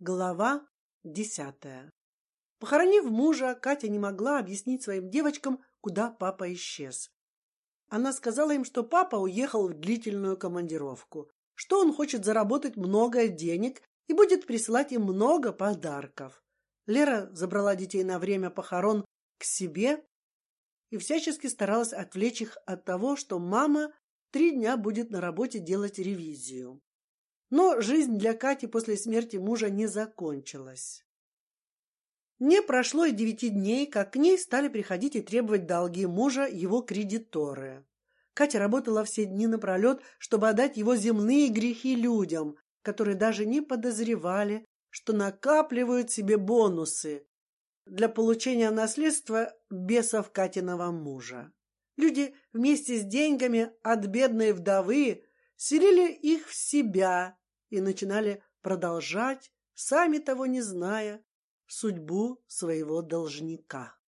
Глава десятая. Похоронив мужа, Катя не могла объяснить своим девочкам, куда папа исчез. Она сказала им, что папа уехал в длительную командировку, что он хочет заработать много денег и будет присылать им много подарков. Лера забрала детей на время похорон к себе и всячески старалась отвлечь их от того, что мама три дня будет на работе делать ревизию. Но жизнь для Кати после смерти мужа не закончилась. Не прошло и девяти дней, как к ней стали приходить и требовать долги мужа его кредиторы. Катя работала все дни напролет, чтобы отдать его земные грехи людям, которые даже не подозревали, что накапливают себе бонусы для получения наследства бесов Катиного мужа. Люди вместе с деньгами от бедной вдовы селили их в себя и начинали продолжать, сами того не зная, судьбу своего должника.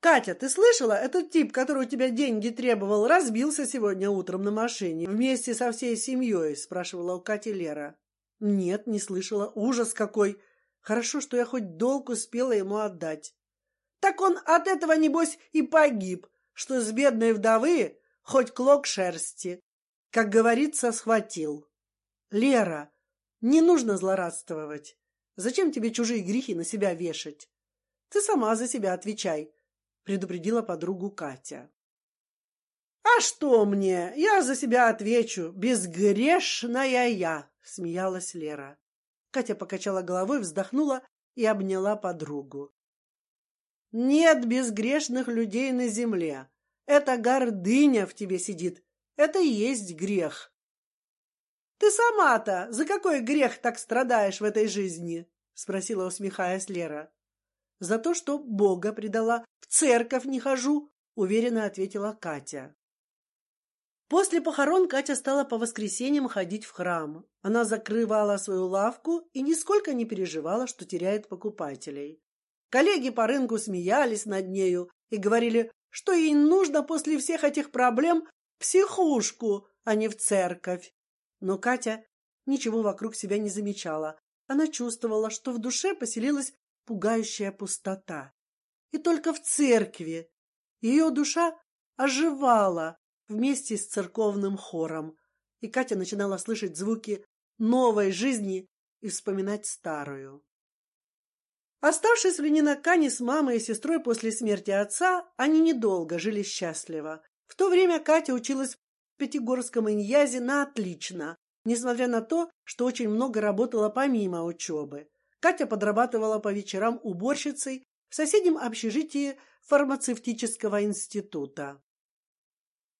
Катя, ты слышала? Этот тип, который у тебя деньги требовал, разбился сегодня утром на машине вместе со всей семьей? спрашивала у Кати Лера. Нет, не слышала. Ужас какой! Хорошо, что я хоть долг успела ему отдать. Так он от этого небось и погиб, что с бедной вдовы хоть клок шерсти, как говорится, схватил. Лера, не нужно злорадствовать. Зачем тебе чужие грехи на себя вешать? Ты сама за себя отвечай, предупредила подругу Катя. А что мне? Я за себя отвечу. Безгрешная я, смеялась Лера. Катя покачала головой, вздохнула и обняла подругу. Нет безгрешных людей на земле. Это гордыня в тебе сидит. Это и есть грех. Ты сама-то за какой грех так страдаешь в этой жизни? спросила, усмехаясь Лера. За то, что Бога предала, в церковь не хожу, уверенно ответила Катя. После похорон Катя стала по воскресеньям ходить в храм. Она закрывала свою лавку и нисколько не переживала, что теряет покупателей. Коллеги по рынку смеялись над нею и говорили, что ей нужно после всех этих проблем психушку, а не в церковь. Но Катя ничего вокруг себя не замечала. Она чувствовала, что в душе поселилась пугающая пустота. И только в церкви ее душа оживала вместе с церковным хором, и Катя начинала слышать звуки новой жизни и вспоминать старую. Оставшись в Ленинакане с мамой и сестрой после смерти отца, они недолго жили счастливо. В то время Катя училась Пятигорском иньязе на отлично, несмотря на то, что очень много работала помимо учебы. Катя подрабатывала по вечерам уборщицей в соседнем общежитии фармацевтического института.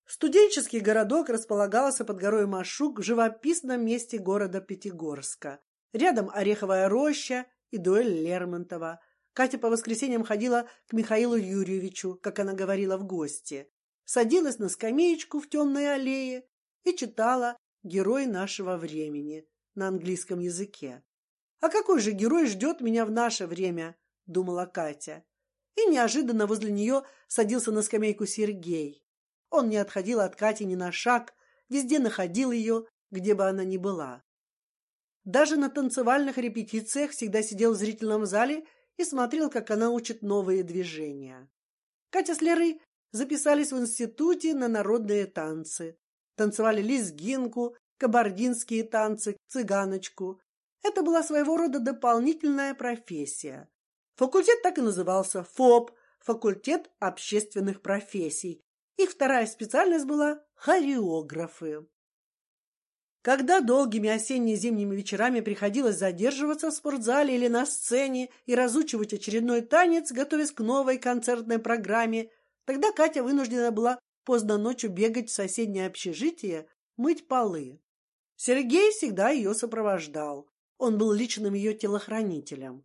Студенческий городок располагался под горой Машук в живописном месте города Пятигорска. Рядом Ореховая роща и дуэль Лермонтова. Катя по воскресеньям ходила к Михаилу Юрьевичу, как она говорила, в гости садилась на скамеечку в темной аллее и читала «Герой нашего времени» на английском языке. А какой же герой ждет меня в наше время? думала Катя. И неожиданно возле нее садился на скамейку Сергей. Он не отходил от Кати ни на шаг, везде находил ее, где бы она ни была. Даже на танцевальных репетициях всегда сидел в зрительном зале и смотрел, как она учит новые движения. Катя с Лерой записались в институте на народные танцы, танцевали лезгинку, кабардинские танцы, цыганочку. Это была своего рода дополнительная профессия. Факультет так и назывался ФОП, факультет общественных профессий. Их вторая специальность была хореографы. Когда долгими осенне-зимними вечерами приходилось задерживаться в спортзале или на сцене и разучивать очередной танец, готовясь к новой концертной программе, Тогда Катя вынуждена была поздно ночью бегать в соседнее общежитие, мыть полы. Сергей всегда ее сопровождал. Он был личным ее телохранителем.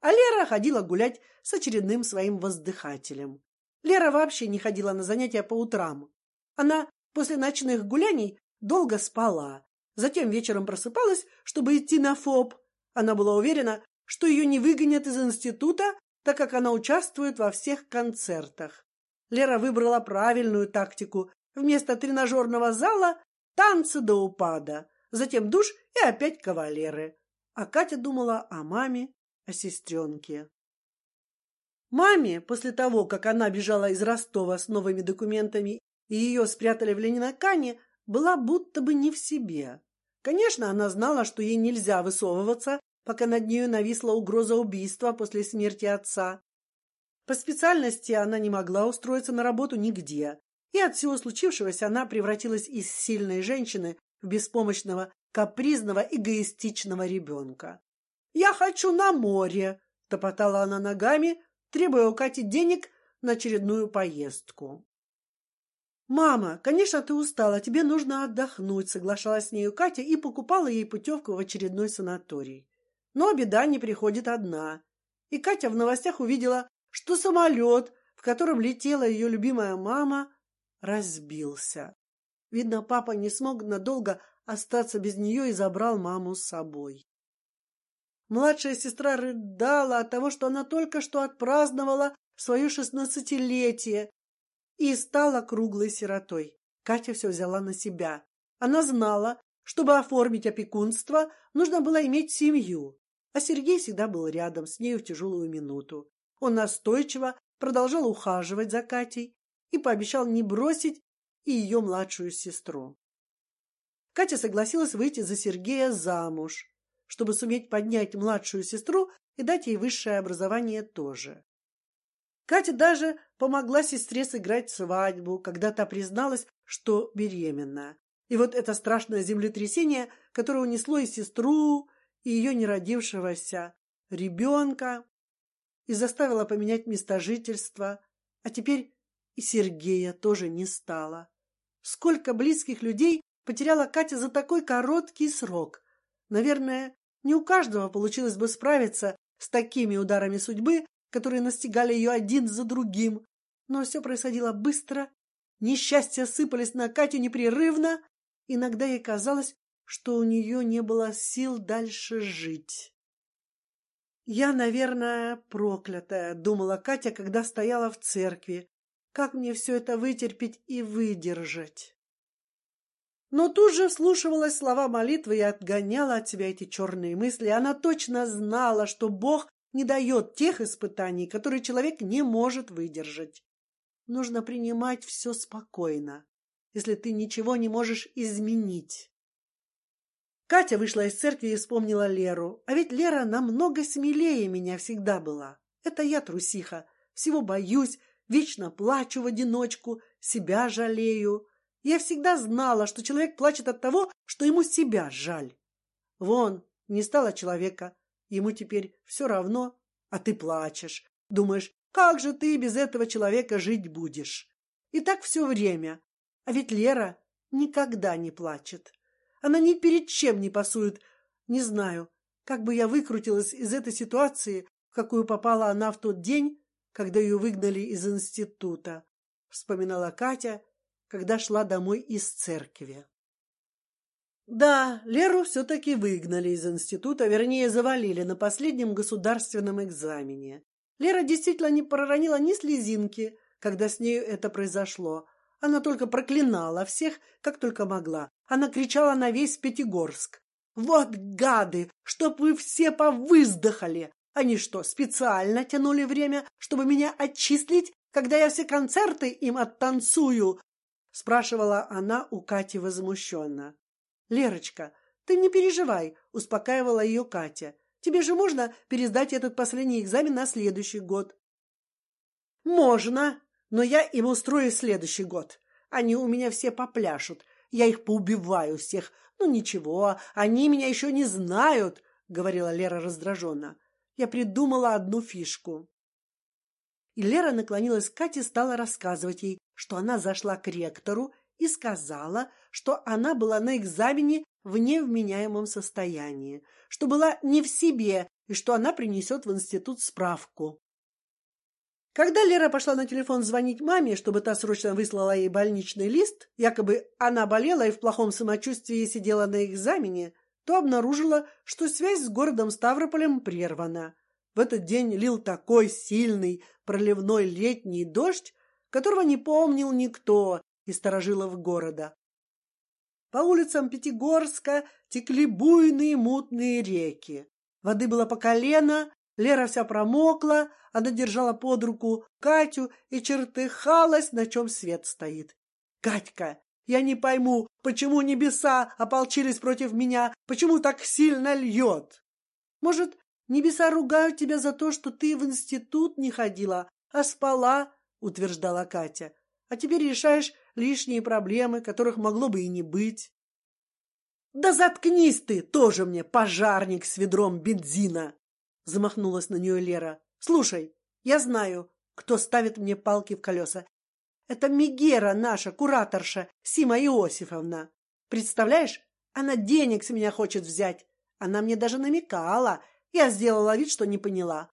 А Лера ходила гулять с очередным своим воздыхателем. Лера вообще не ходила на занятия по утрам. Она после ночных гуляний долго спала, затем вечером просыпалась, чтобы идти на ФОП. Она была уверена, что ее не выгонят из института, так как она участвует во всех концертах. Лера выбрала правильную тактику. Вместо тренажерного зала танцы до упада, затем душ и опять кавалеры. а Катя думала о маме, о сестренке. Маме после того, как она бежала из Ростова с новыми документами и ее спрятали в Ленинакане, была будто бы не в себе. Конечно, она знала, что ей нельзя высовываться, пока над нею нависла угроза убийства после смерти отца. По специальности она не могла устроиться на работу нигде, и от всего случившегося она превратилась из сильной женщины в беспомощного, капризного, эгоистичного ребенка. Я хочу на море, топотала она ногами, требуя у Кати денег на очередную поездку. Мама, конечно, ты устала, тебе нужно отдохнуть, соглашалась с нею Катя и покупала ей путевку в очередной санаторий. Но беда не приходит одна. И Катя в новостях увидела, что самолет, в котором летела ее любимая мама, разбился. Видно, папа не смог надолго остаться без нее и забрал маму с собой. Младшая сестра рыдала от того, что она только что отпраздновала свое шестнадцатилетие и стала круглой сиротой. Катя все взяла на себя. Она знала, чтобы оформить опекунство, нужно было иметь семью, а Сергей всегда был рядом с ней в тяжелую минуту. Он настойчиво продолжал ухаживать за Катей и пообещал не бросить и ее младшую сестру. Катя согласилась выйти за Сергея замуж, чтобы суметь поднять младшую сестру и дать ей высшее образование тоже. Катя даже помогла сестре сыграть свадьбу, когда та призналась, что беременна. И вот это страшное землетрясение, которое унесло и сестру, и ее неродившегося ребенка, и заставило поменять место жительства, а теперь и Сергея тоже не стало. Сколько близких людей потеряла Катя за такой короткий срок. Наверное, не у каждого получилось бы справиться с такими ударами судьбы, которые настигали ее один за другим. Но все происходило быстро, несчастья сыпались на Катю непрерывно. Иногда ей казалось, что у нее не было сил дальше жить. Я, наверное, проклятая, думала Катя, когда стояла в церкви. Как мне все это вытерпеть и выдержать? Но тут же вслушивалась слова молитвы и отгоняла от себя эти черные мысли. Она точно знала, что Бог не дает тех испытаний, которые человек не может выдержать. Нужно принимать все спокойно, если ты ничего не можешь изменить. Катя вышла из церкви и вспомнила Леру. А ведь Лера намного смелее меня всегда была. Это я трусиха, всего боюсь, вечно плачу в одиночку, себя жалею. Я всегда знала, что человек плачет от того, что ему себя жаль. Вон, не стало человека, ему теперь все равно, а ты плачешь, думаешь, как же ты без этого человека жить будешь? И так все время. А ведь Лера никогда не плачет. Она ни перед чем не пасует. Не знаю, как бы я выкрутилась из этой ситуации, в какую попала она в тот день, когда ее выгнали из института. Вспоминала Катя когда шла домой из церкви. Да, Леру все-таки выгнали из института, вернее, завалили на последнем государственном экзамене. Лера действительно не проронила ни слезинки, когда с нею это произошло. Она только проклинала всех, как только могла. Она кричала на весь Пятигорск: "Вот гады, чтоб вы все повыздохали! Они что, специально тянули время, чтобы меня отчислить, когда я все концерты им оттанцую, спрашивала она у Кати возмущенно. Лерочка, ты не переживай, успокаивала ее Катя. Тебе же можно пересдать этот последний экзамен на следующий год. Можно, но я им устрою следующий год. Они у меня все попляшут, я их поубиваю всех. Ну ничего, они меня еще не знают, говорила Лера раздраженно. Я придумала одну фишку. И Лера наклонилась к Кате, стала рассказывать ей, что она зашла к ректору и сказала, что она была на экзамене в невменяемом состоянии, что была не в себе и что она принесет в институт справку. Когда Лера пошла на телефон звонить маме, чтобы та срочно выслала ей больничный лист, якобы она болела и в плохом самочувствии сидела на экзамене, то обнаружила, что связь с городом Ставрополем прервана. В этот день лил такой сильный проливной летний дождь, которого не помнил никто из сторожилов города. По улицам Пятигорска текли буйные мутные реки. Воды было по колено, Лера вся промокла, она держала под руку Катю и чертыхалась, на чем свет стоит. Катька, я не пойму, почему небеса ополчились против меня, почему так сильно льет. Может, небеса ругают тебя за то, что ты в институт не ходила, а спала, утверждала Катя. А теперь решаешь лишние проблемы, которых могло бы и не быть. Да заткнись ты, тоже мне пожарник с ведром бензина. Замахнулась на нее Лера. Слушай, я знаю, кто ставит мне палки в колеса. Это Мегера, наша кураторша Сима Иосифовна. Представляешь, она денег с меня хочет взять. Она мне даже намекала. Я сделала вид, что не поняла.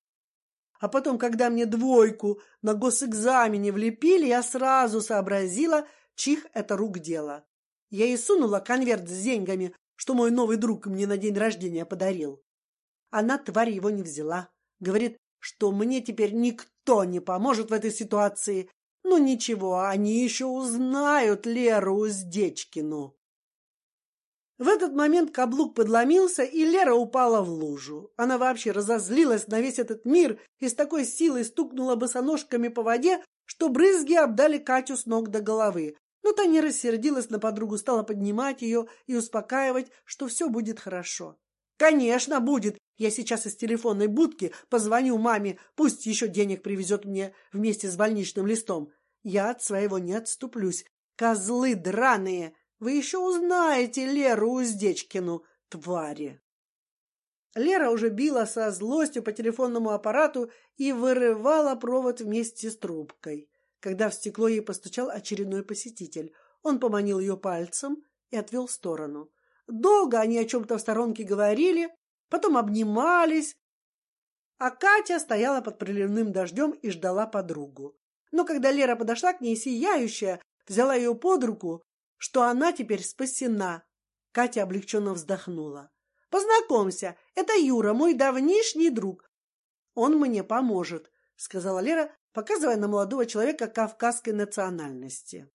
А потом, когда мне двойку на госэкзамене влепили, я сразу сообразила, чих это рук дело. Я ей сунула конверт с деньгами, что мой новый друг мне на день рождения подарил. Она тварь его не взяла. Говорит, что мне теперь никто не поможет в этой ситуации. Ну ничего, они еще узнают Леру Уздечкину. В этот момент каблук подломился, и Лера упала в лужу. Она вообще разозлилась на весь этот мир и с такой силой стукнула босоножками по воде, что брызги обдали Катю с ног до головы. Но та не рассердилась на подругу, стала поднимать ее и успокаивать, что все будет хорошо. Конечно, будет. Я сейчас из телефонной будки позвоню маме, пусть еще денег привезет мне вместе с больничным листом. Я от своего не отступлюсь. Козлы драные! Вы еще узнаете Леру Уздечкину, твари. Лера уже била со злостью по телефонному аппарату и вырывала провод вместе с трубкой, когда в стекло ей постучал очередной посетитель. Он поманил ее пальцем и отвел в сторону. Долго они о чем-то в сторонке говорили, потом обнимались, а Катя стояла под проливным дождем и ждала подругу. Но когда Лера подошла к ней, сияющая, взяла ее под руку, что она теперь спасена. Катя облегченно вздохнула. Познакомься, это Юра, мой давнишний друг. Он мне поможет, сказала Лера, показывая на молодого человека кавказской национальности.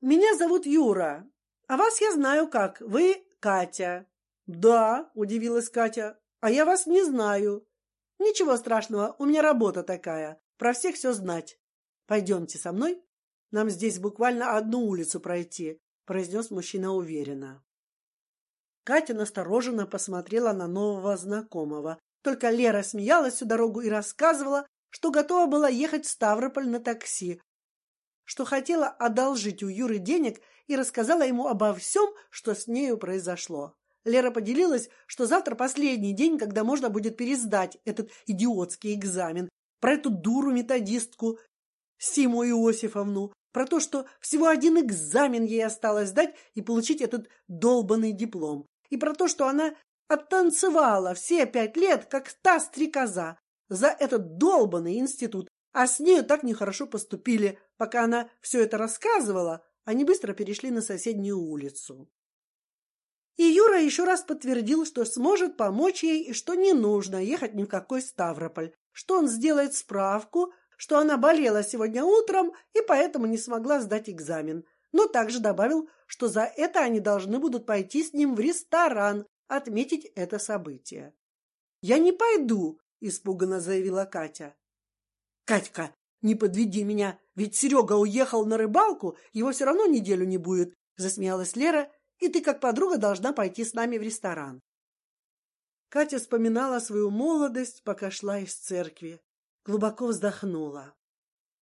Меня зовут Юра, а вас я знаю как. Вы Катя. Да, удивилась Катя. А я вас не знаю. Ничего страшного, у меня работа такая. Про всех все знать. Пойдемте со мной. Нам здесь буквально одну улицу пройти, произнес мужчина уверенно. Катя настороженно посмотрела на нового знакомого. Только Лера смеялась всю дорогу и рассказывала, что готова была ехать в Ставрополь на такси, что хотела одолжить у Юры денег и рассказала ему обо всем, что с нею произошло. Лера поделилась, что завтра последний день, когда можно будет пересдать этот идиотский экзамен, про эту дуру методистку Симу Иосифовну, про то, что всего один экзамен ей осталось сдать и получить этот долбанный диплом, и про то, что она оттанцевала все пять лет, как та стрекоза, за этот долбанный институт, а с нею так нехорошо поступили. Пока она все это рассказывала, они быстро перешли на соседнюю улицу. И Юра еще раз подтвердил, что сможет помочь ей и что не нужно ехать ни в какой Ставрополь, что он сделает справку, что она болела сегодня утром и поэтому не смогла сдать экзамен. Но также добавил, что за это они должны будут пойти с ним в ресторан отметить это событие. Я не пойду, испуганно заявила Катя. Катька, не подведи меня, ведь Серега уехал на рыбалку, его все равно неделю не будет, засмеялась Лера и ты как подруга должна пойти с нами в ресторан. Катя вспоминала свою молодость, пока шла из церкви, глубоко вздохнула.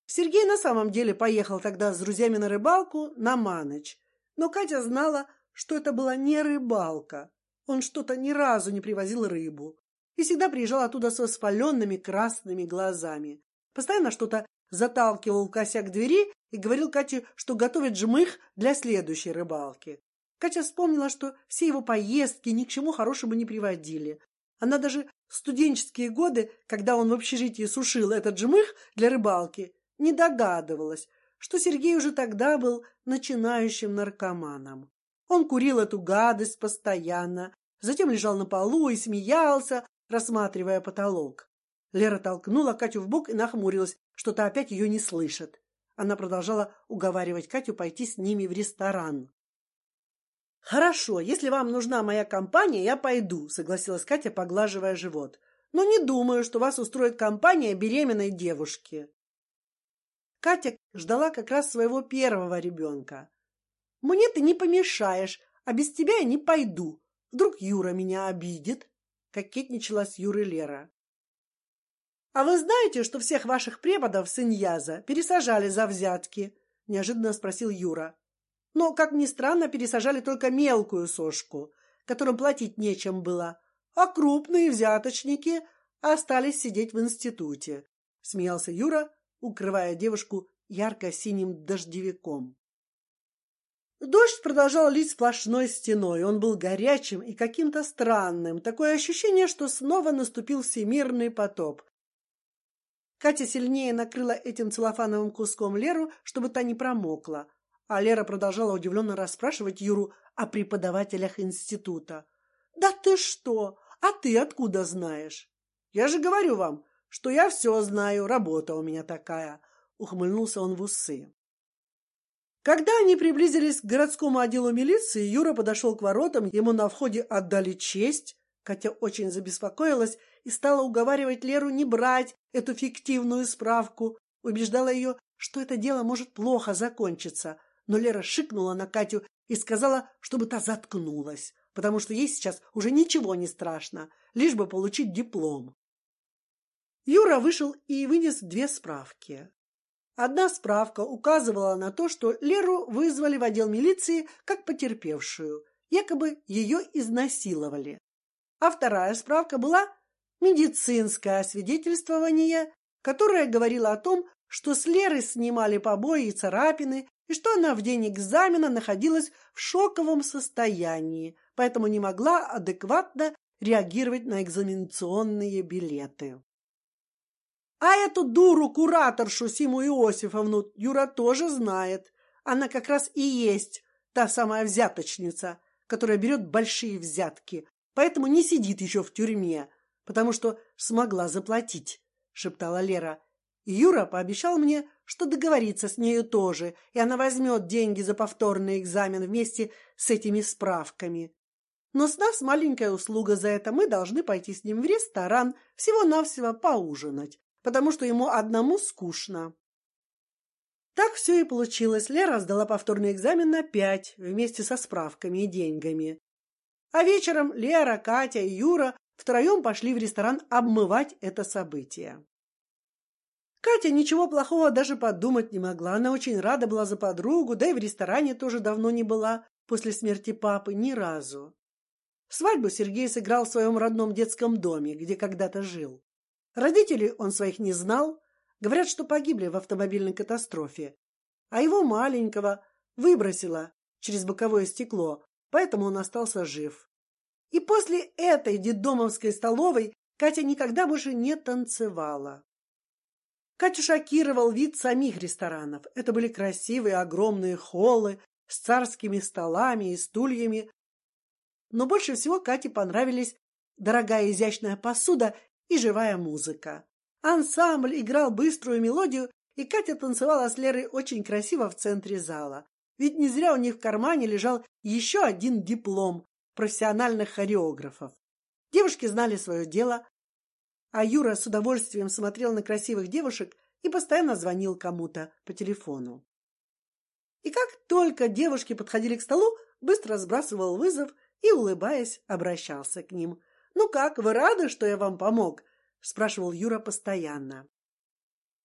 Сергей на самом деле поехал тогда с друзьями на рыбалку на Маныч, но Катя знала, что это была не рыбалка. Он что-то ни разу не привозил рыбу и всегда приезжал оттуда со воспаленными красными глазами. Постоянно что-то заталкивал косяк двери и говорил Кате, что готовит жмых для следующей рыбалки. Катя вспомнила, что все его поездки ни к чему хорошему не приводили. Она даже в студенческие годы, когда он в общежитии сушил этот жмых для рыбалки, не догадывалась, что Сергей уже тогда был начинающим наркоманом. Он курил эту гадость постоянно, затем лежал на полу и смеялся, рассматривая потолок. Лера толкнула Катю в бок и нахмурилась, что та опять ее не слышит. Она продолжала уговаривать Катю пойти с ними в ресторан. Хорошо, если вам нужна моя компания, я пойду, согласилась Катя, поглаживая живот. Но не думаю, что вас устроит компания беременной девушки. Катя ждала как раз своего первого ребенка. Мне ты не помешаешь, а без тебя я не пойду. Вдруг Юра меня обидит? Кокетничала с Юрой Лера. А вы знаете, что всех ваших преподов с пересажали за взятки? Неожиданно спросил Юра. Но, как ни странно, пересажали только мелкую сошку, которым платить нечем было, а крупные взяточники остались сидеть в институте. Смеялся Юра, укрывая девушку ярко-синим дождевиком. Дождь продолжал лить сплошной стеной. Он был горячим и каким-то странным. Такое ощущение, что снова наступил всемирный потоп. Катя сильнее накрыла этим целлофановым куском Леру, чтобы та не промокла. А Лера продолжала удивленно расспрашивать Юру о преподавателях института. Да ты что? А ты откуда знаешь? Я же говорю вам, что я все знаю, работа у меня такая. Ухмыльнулся он в усы. Когда они приблизились к городскому отделу милиции, Юра подошел к воротам, ему на входе отдали честь. Катя очень забеспокоилась и стала уговаривать Леру не брать эту фиктивную справку, убеждала ее, что это дело может плохо закончиться, но Лера шикнула на Катю и сказала, чтобы та заткнулась, потому что ей сейчас уже ничего не страшно, лишь бы получить диплом. Юра вышел и вынес две справки. Одна справка указывала на то, что Леру вызвали в отдел милиции как потерпевшую, якобы ее изнасиловали. А вторая справка была медицинское освидетельствование, которое говорило о том, что с Леры снимали побои и царапины, и что она в день экзамена находилась в шоковом состоянии, поэтому не могла адекватно реагировать на экзаменационные билеты. А эту дуру кураторшу Симу Иосифовну Юра тоже знает. Она как раз и есть та самая взяточница, которая берет большие взятки, поэтому не сидит еще в тюрьме, потому что смогла заплатить, шептала Лера. Юра пообещал мне, что договорится с нею тоже, и она возьмет деньги за повторный экзамен вместе с этими справками. Но с нас маленькая услуга за это. Мы должны пойти с ним в ресторан всего-навсего поужинать, потому что ему одному скучно. Так все и получилось. Лера сдала повторный экзамен на пять вместе со справками и деньгами. А вечером Лера, Катя и Юра втроем пошли в ресторан обмывать это событие. Катя ничего плохого даже подумать не могла. Она очень рада была за подругу, да и в ресторане тоже давно не была после смерти папы ни разу. Свадьбу Сергей сыграл в своем родном детском доме, где когда-то жил. Родителей он своих не знал, говорят, что погибли в автомобильной катастрофе, а его маленького выбросило через боковое стекло, поэтому он остался жив. И после этой детдомовской столовой Катя никогда больше не танцевала. Катю шокировал вид самих ресторанов. Это были красивые огромные холлы с царскими столами и стульями. Но больше всего Кате понравились дорогая изящная посуда и живая музыка. Ансамбль играл быструю мелодию, и Катя танцевала с Лерой очень красиво в центре зала. Ведь не зря у них в кармане лежал еще один диплом профессиональных хореографов. Девушки знали свое дело, а Юра с удовольствием смотрел на красивых девушек и постоянно звонил кому-то по телефону. И как только девушки подходили к столу, быстро сбрасывал вызов и, улыбаясь, обращался к ним. Ну как, вы рады, что я вам помог? спрашивал Юра постоянно.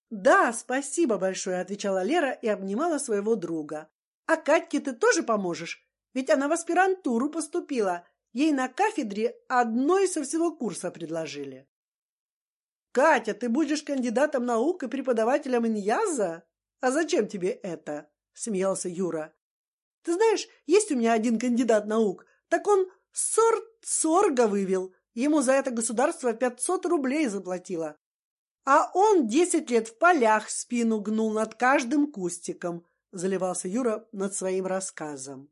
Да, спасибо большое, отвечала Лера и обнимала своего друга. А Катьке ты тоже поможешь? Ведь она в аспирантуру поступила. Ей на кафедре одной со всего курса предложили. Катя, ты будешь кандидатом наук и преподавателем Иньяза? А зачем тебе это? Смеялся Юра. Ты знаешь, есть у меня один кандидат наук, так он сорт сорга вывел. Ему за это государство пятьсот рублей заплатило. А он десять лет в полях спину гнул над каждым кустиком. Заливался Юра над своим рассказом.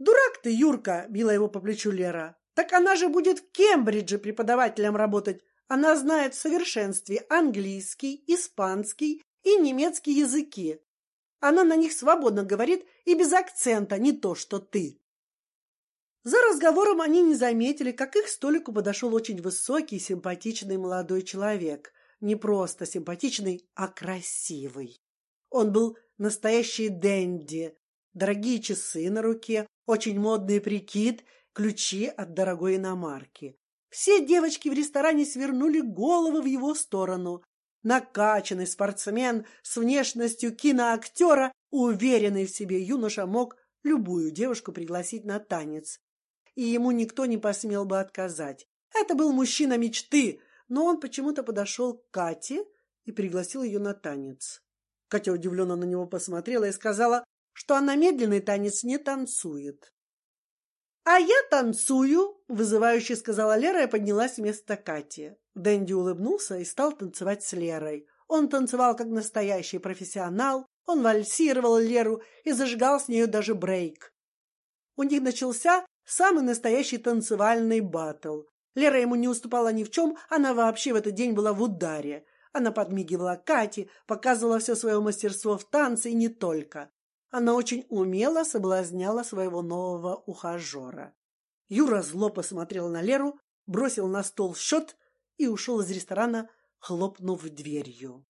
Дурак ты, Юрка, била его по плечу Лера. Так она же будет в Кембридже преподавателем работать, она знает в совершенстве английский, испанский и немецкий языки. Она на них свободно говорит и без акцента, не то что ты. За разговором они не заметили, как их столику подошел очень высокий, симпатичный молодой человек. Не просто симпатичный, а красивый. Он был настоящий денди. Дорогие часы на руке, очень модный прикид, ключи от дорогой иномарки. Все девочки в ресторане свернули головы в его сторону. Накачанный спортсмен с внешностью киноактера, уверенный в себе юноша мог любую девушку пригласить на танец и ему никто не посмел бы отказать. Это был мужчина мечты, но он почему-то подошел к Кате и пригласил ее на танец. Катя удивленно на него посмотрела и сказала, что она медленный танец не танцует. А я танцую, вызывающе сказала Лера и поднялась вместо Кати. Дэнди улыбнулся и стал танцевать с Лерой. Он танцевал как настоящий профессионал. Он вальсировал Леру и зажигал с нее даже брейк. У них начался Самый настоящий танцевальный батл. Лера ему не уступала ни в чем, она вообще в этот день была в ударе. Она подмигивала Кате, показывала все свое мастерство в танце и не только. Она очень умело соблазняла своего нового ухажера. Юра зло посмотрел на Леру, бросил на стол счет и ушел из ресторана, хлопнув дверью.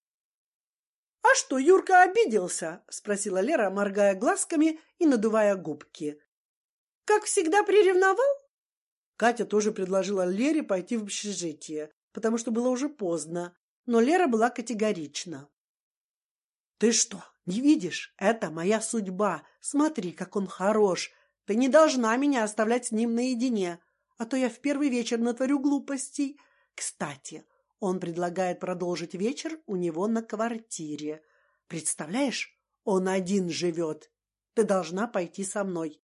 А что, Юрка обиделся? – спросила Лера, моргая глазками и надувая губки. Как всегда приревновал? Катя тоже предложила Лере пойти в общежитие, потому что было уже поздно, но Лера была категорична. Ты что, не видишь? Это моя судьба. Смотри, как он хорош. Ты не должна меня оставлять с ним наедине, а то я в первый вечер натворю глупостей. Кстати, он предлагает продолжить вечер у него на квартире. Представляешь, он один живет. Ты должна пойти со мной.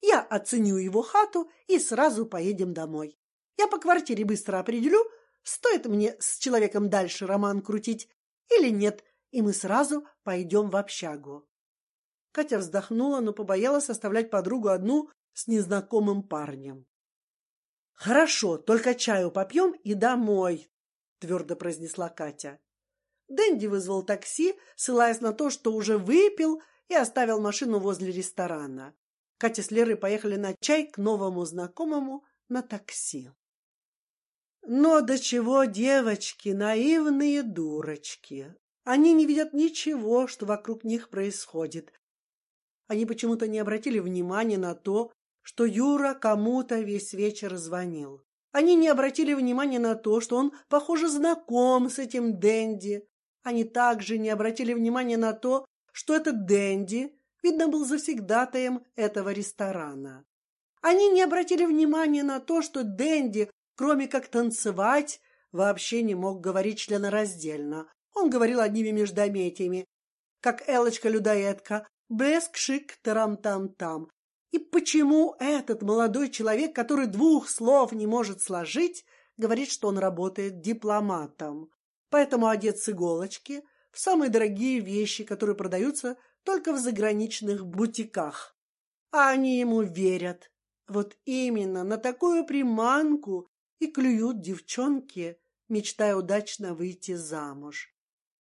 Я оценю его хату и сразу поедем домой. Я по квартире быстро определю, стоит мне с человеком дальше роман крутить или нет, и мы сразу пойдем в общагу. Катя вздохнула, но побоялась оставлять подругу одну с незнакомым парнем. Хорошо, только чаю попьем и домой, твердо произнесла Катя. Дэнди вызвал такси, ссылаясь на то, что уже выпил, и оставил машину возле ресторана. Катя с Лерой поехали на чай к новому знакомому на такси. Но до чего девочки наивные дурочки. Они не видят ничего, что вокруг них происходит. Они почему-то не обратили внимания на то, что Юра кому-то весь вечер звонил. Они не обратили внимания на то, что он, похоже, знаком с этим Дэнди. Они также не обратили внимания на то, что этот Дэнди видно, был завсегдатаем этого ресторана. Они не обратили внимания на то, что Дэнди, кроме как танцевать, вообще не мог говорить членораздельно. Он говорил одними междометиями, как Элочка людоедка, блеск шик тарам там там. И почему этот молодой человек, который двух слов не может сложить, говорит, что он работает дипломатом? Поэтому одет с иголочки в самые дорогие вещи, которые продаются только в заграничных бутиках. А они ему верят. Вот именно на такую приманку и клюют девчонки, мечтая удачно выйти замуж.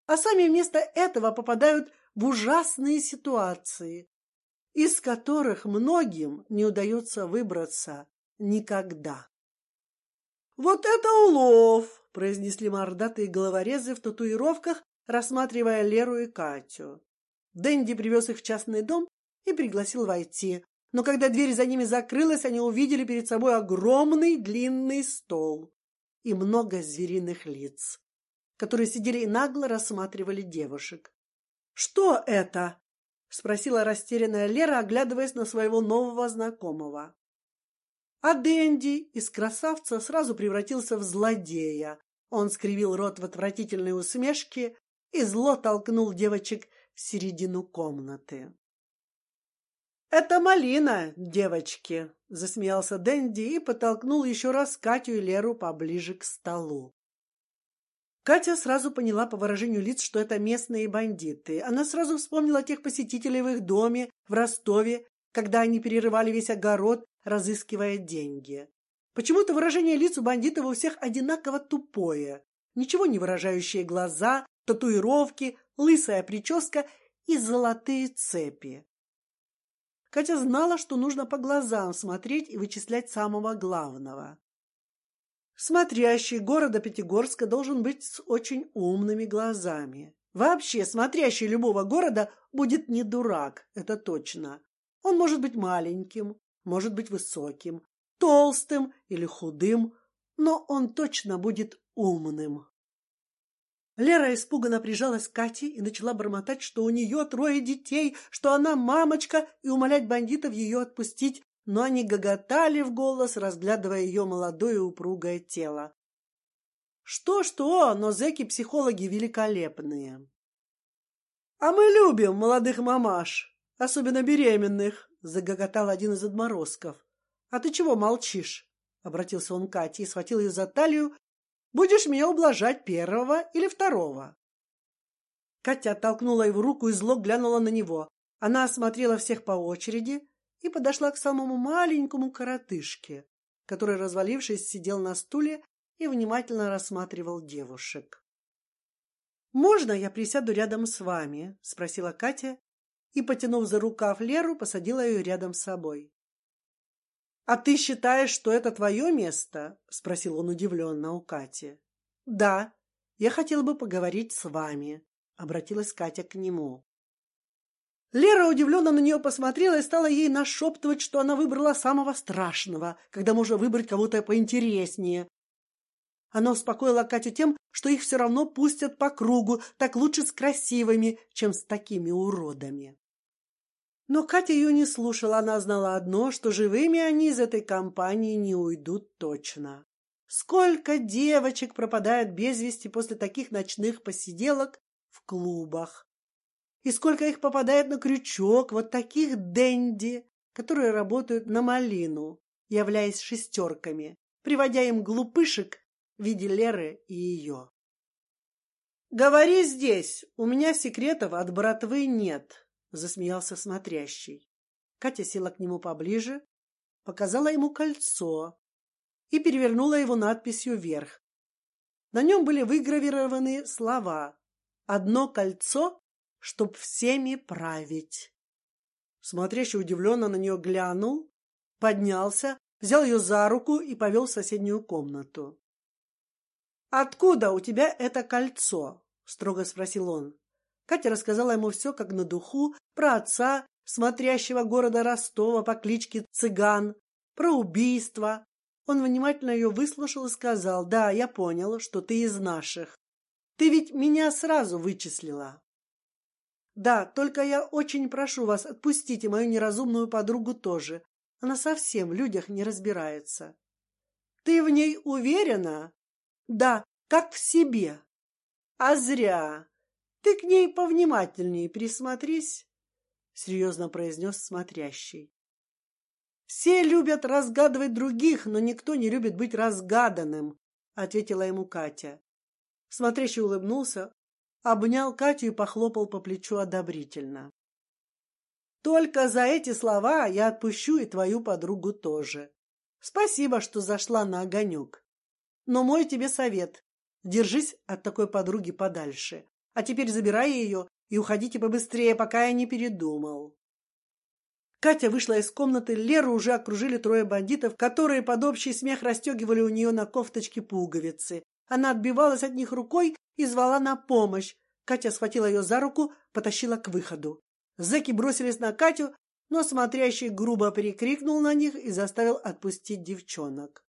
А сами вместо этого попадают в ужасные ситуации, из которых многим не удается выбраться никогда. Вот это улов, произнесли мордатые головорезы в татуировках, рассматривая Леру и Катю. Дэнди привез их в частный дом и пригласил войти. Но когда дверь за ними закрылась, они увидели перед собой огромный длинный стол и много звериных лиц, которые сидели и нагло рассматривали девушек. Что это? спросила растерянная Лера, оглядываясь на своего нового знакомого. А Дэнди из красавца сразу превратился в злодея. Он скривил рот в отвратительной усмешке и зло толкнул девочек в середину комнаты. Это малина, девочки, засмеялся Дэнди и подтолкнул еще раз Катю и Леру поближе к столу. Катя сразу поняла по выражению лиц, что это местные бандиты. Она сразу вспомнила тех посетителей в их доме в Ростове, когда они перерывали весь огород, разыскивая деньги. Почему-то выражение лиц у бандитов у всех одинаково тупое, ничего не выражающие глаза, татуировки, лысая прическа и золотые цепи. Катя знала, что нужно по глазам смотреть и вычислять самого главного. Смотрящий города Пятигорска должен быть с очень умными глазами. Вообще, смотрящий любого города будет не дурак, это точно. Он может быть маленьким, может быть высоким, толстым или худым, но он точно будет умным. Лера испуганно прижалась к Кате и начала бормотать, что у нее трое детей, что она мамочка, и умолять бандитов ее отпустить, но они гоготали в голос, разглядывая ее молодое упругое тело. Что что, но зэки-психологи великолепные. А мы любим молодых мамаш, особенно беременных, загоготал один из отморозков. А ты чего молчишь? Обратился он к Кате и схватил ее за талию Будешь меня ублажать первого или второго? Катя оттолкнула его руку и зло глянула на него. Она осмотрела всех по очереди и подошла к самому маленькому коротышке, который, развалившись, сидел на стуле и внимательно рассматривал девушек. Можно я присяду рядом с вами? – спросила Катя и, потянув за рукав Леру, посадила ее рядом с собой. А ты считаешь, что это твое место? – спросил он удивленно у Кати. Да, я хотела бы поговорить с вами. Обратилась Катя к нему. Лера удивленно на нее посмотрела и стала ей нашептывать, что она выбрала самого страшного, когда можно выбрать кого-то поинтереснее. Она успокоила Катю тем, что их все равно пустят по кругу, так лучше с красивыми, чем с такими уродами. Но Катя ее не слушала, она знала одно, что живыми они из этой компании не уйдут точно. Сколько девочек пропадает без вести после таких ночных посиделок в клубах, и сколько их попадает на крючок вот таких денди, которые работают на малину, являясь шестерками, приводя им глупышек в виде Леры и ее. Говори здесь, у меня секретов от братвы нет засмеялся смотрящий. Катя села к нему поближе, показала ему кольцо и перевернула его надписью вверх. На нем были выгравированы слова: "Одно кольцо, чтоб всеми править". Смотрящий удивленно на нее глянул, поднялся, взял ее за руку и повел в соседнюю комнату. Откуда у тебя это кольцо? строго спросил он. Катя рассказала ему все как на духу про отца, смотрящего города Ростова по кличке Цыган, про убийство. Он внимательно ее выслушал и сказал: "Да, я понял, что ты из наших. Ты ведь меня сразу вычислила". Да, только я очень прошу вас, отпустите мою неразумную подругу тоже. Она совсем в людях не разбирается. Ты в ней уверена? Да, как в себе. А зря. Ты к ней повнимательнее присмотрись, серьезно произнес смотрящий. Все любят разгадывать других, но никто не любит быть разгаданным, ответила ему Катя. Смотрящий улыбнулся, обнял Катю и похлопал по плечу одобрительно. Только за эти слова я отпущу и твою подругу тоже. Спасибо, что зашла на огонек. Но мой тебе совет: держись от такой подруги подальше. А теперь забирай ее и уходите побыстрее, пока я не передумал. Катя вышла из комнаты, Леру уже окружили трое бандитов, которые под общий смех расстегивали у нее на кофточке пуговицы. Она отбивалась от них рукой и звала на помощь. Катя схватила ее за руку, потащила к выходу. Зеки бросились на Катю, но смотрящий грубо перекрикнул на них и заставил отпустить девчонок.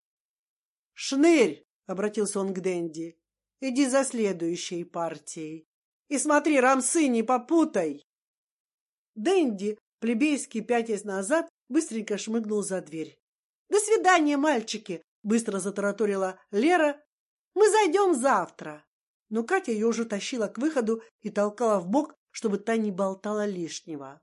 Шнырь, обратился он к Дэнди, иди за следующей партией. И смотри, рамсы, не попутай. Дэнди, плебейский пятясь назад, быстренько шмыгнул за дверь. До свидания, мальчики, быстро затараторила Лера. Мы зайдем завтра. Но Катя ее уже тащила к выходу и толкала в бок, чтобы та не болтала лишнего.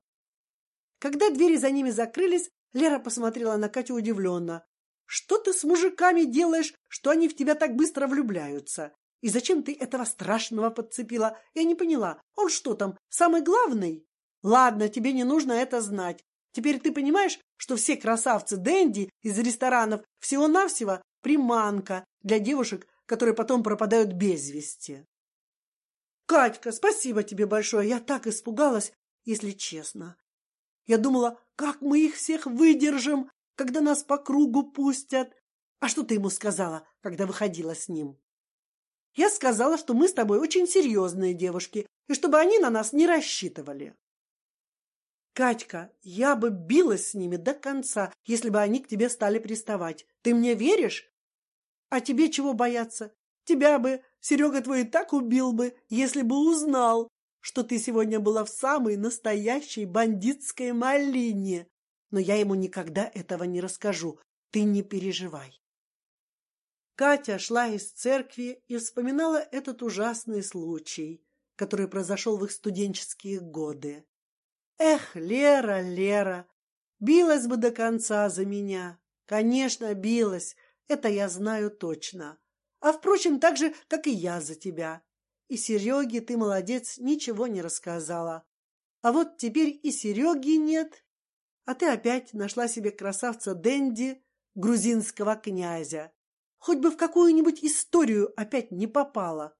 Когда двери за ними закрылись, Лера посмотрела на Катю удивленно. Что ты с мужиками делаешь, что они в тебя так быстро влюбляются? И зачем ты этого страшного подцепила? Я не поняла. Он что там, самый главный? Ладно, тебе не нужно это знать. Теперь ты понимаешь, что все красавцы Дэнди из ресторанов всего-навсего приманка для девушек, которые потом пропадают без вести. Катька, спасибо тебе большое. Я так испугалась, если честно. Я думала, как мы их всех выдержим, когда нас по кругу пустят. А что ты ему сказала, когда выходила с ним? Я сказала, что мы с тобой очень серьезные девушки, и чтобы они на нас не рассчитывали. Катька, я бы билась с ними до конца, если бы они к тебе стали приставать. Ты мне веришь? А тебе чего бояться? Тебя бы Серега твой и так убил бы, если бы узнал, что ты сегодня была в самой настоящей бандитской малине. Но я ему никогда этого не расскажу. Ты не переживай. Катя шла из церкви и вспоминала этот ужасный случай, который произошел в их студенческие годы. Эх, Лера, Лера, билась бы до конца за меня. Конечно, билась, это я знаю точно. А впрочем, так же, как и я за тебя. И Сереге ты молодец, ничего не рассказала. А вот теперь и Сереги нет, а ты опять нашла себе красавца Дэнди, грузинского князя. Хоть бы в какую-нибудь историю опять не попала.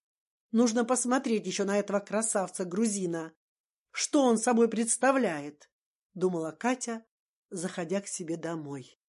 Нужно посмотреть еще на этого красавца грузина. Что он собой представляет? Думала Катя, заходя к себе домой.